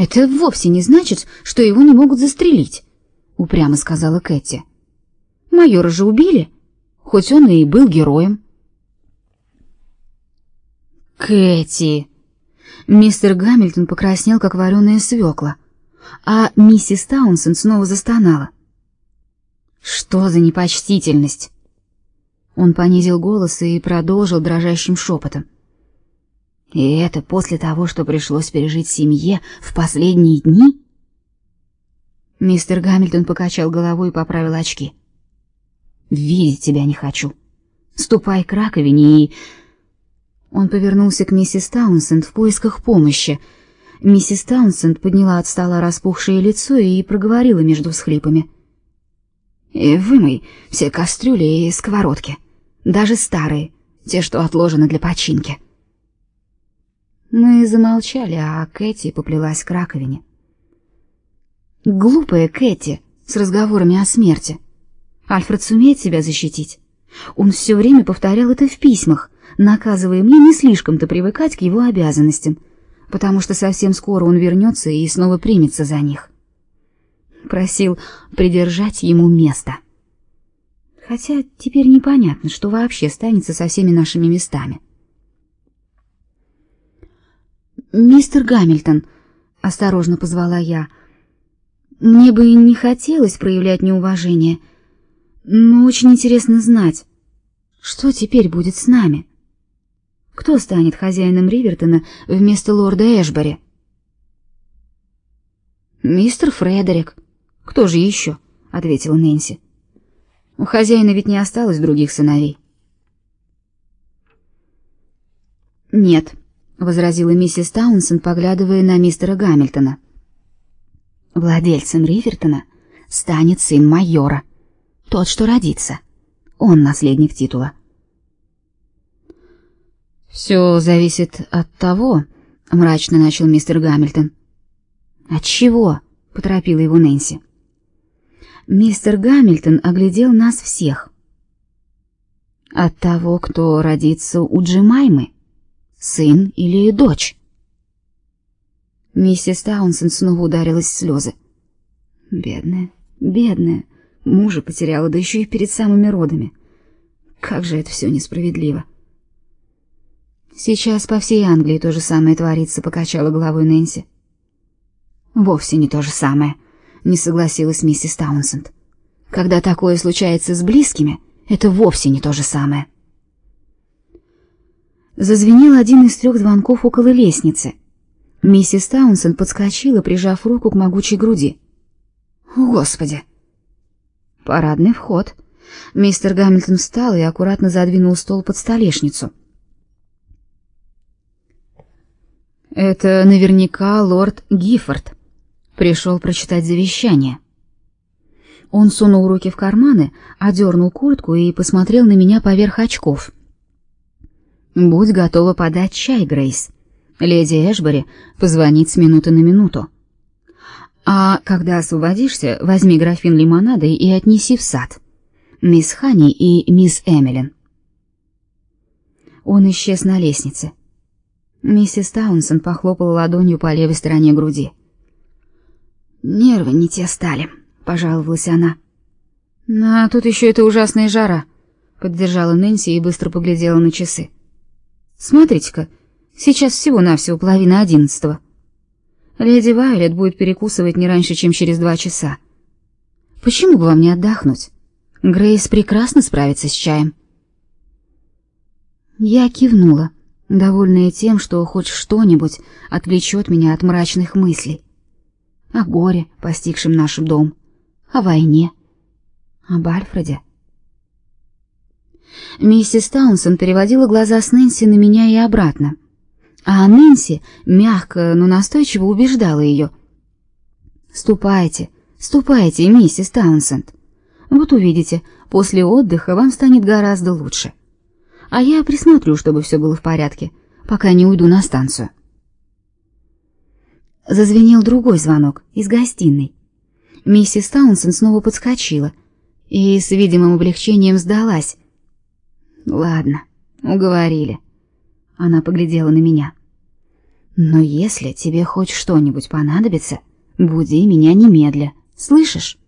Это вовсе не значит, что его не могут застрелить, упрямо сказала Кэти. Майора же убили, хоть он и был героем. Кэти. Мистер Гамильтон покраснел, как вареная свекла, а миссис Таунсенд снова застонала. Что за непочтительность? Он понизил голос и продолжил дрожащим шепотом. И это после того, что пришлось пережить семье в последние дни? Мистер Гамильтон покачал головой и поправил очки. Видеть тебя не хочу. Ступай к раковине и Он повернулся к миссис Таунсенд в поисках помощи. Миссис Таунсенд подняла от стола распухшее лицо и проговорила между всхлипами: "И вымой все кастрюли и сковородки, даже старые, те, что отложены для починки". Мы замолчали, а Кэти поплелась к раковине. Глупая Кэти с разговорами о смерти. Альфред сумеет себя защитить. Он все время повторял это в письмах, наказывая мне не слишком-то привыкать к его обязанностям, потому что совсем скоро он вернется и снова примется за них. Просил придержать ему место. Хотя теперь непонятно, что вообще станется со всеми нашими местами. Мистер Гамильтон, осторожно позвала я. Мне бы не хотелось проявлять неуважение, но очень интересно знать, что теперь будет с нами. Кто станет хозяином Ривертона вместо лорда Эшбери? Мистер Фредерик. Кто же еще? ответила Нэнси. У хозяина ведь не осталось других сыновей. Нет, возразила миссис Таунсен, поглядывая на мистера Гамильтона. Владельцем Ривертона станет сын майора, тот, что родится. Он наследник титула. Все зависит от того, мрачно начал мистер Гамильтон. От чего? поторопила его Нэнси. Мистер Гамильтон оглядел нас всех. От того, кто родится у Джимаймы сын или дочь. Миссис Таунсен снова ударилась в слезы. Бедная, бедная, мужа потеряла, да еще и перед самыми родами. Как же это все несправедливо. Сейчас по всей Англии то же самое творится, покачала головой Нэнси. Вовсе не то же самое, не согласилась миссис Таунсенд. Когда такое случается с близкими, это вовсе не то же самое. Зазвенел один из трех звонков около лестницы. Миссис Таунсен подскочила, прижав руку к могучей груди. Господи. Парадный вход. Мистер Гамильтон встал и аккуратно задвинул стол под столешницу. Это наверняка лорд Гиффорд пришел прочитать завещание. Он сунул руки в карманы, одернул куртку и посмотрел на меня поверх очков. Будь готова подать чай, Грейс. Леди Эшбери позвонит с минуты на минуту. А когда освободишься, возьми графин лимонада и отнеси в сад. Мисс Хани и мисс Эмилин. Он исчез на лестнице. Миссис Таунсен похлопала ладонью по левой стороне груди. Нервы не те стали, пожаловалась она. А тут еще эта ужасная жара, поддержала Нэнси и быстро поглядела на часы. Смотрите-ка, сейчас всего-навсего половина одиннадцатого. Леди Вайлет будет перекусывать не раньше, чем через два часа. Почему бы вам не отдохнуть? Грейс прекрасно справится с чаем. Я кивнула, довольная тем, что хоть что-нибудь отвлечет меня от мрачных мыслей. О горе, постигшем наш дом, о войне, об Альфреде. Миссис Таунсон переводила глаза с Нэнси на меня и обратно. А Нэнси мягко, но настойчиво убеждала ее. «Ступайте, ступайте, миссис Таунсенд. Вот увидите, после отдыха вам станет гораздо лучше. А я присмотрю, чтобы все было в порядке, пока не уйду на станцию». Зазвенел другой звонок из гостиной. Миссис Таунсенд снова подскочила и с видимым облегчением сдалась, Ладно, уговорили. Она поглядела на меня. Но если тебе хоть что-нибудь понадобится, буди меня немедля. Слышишь?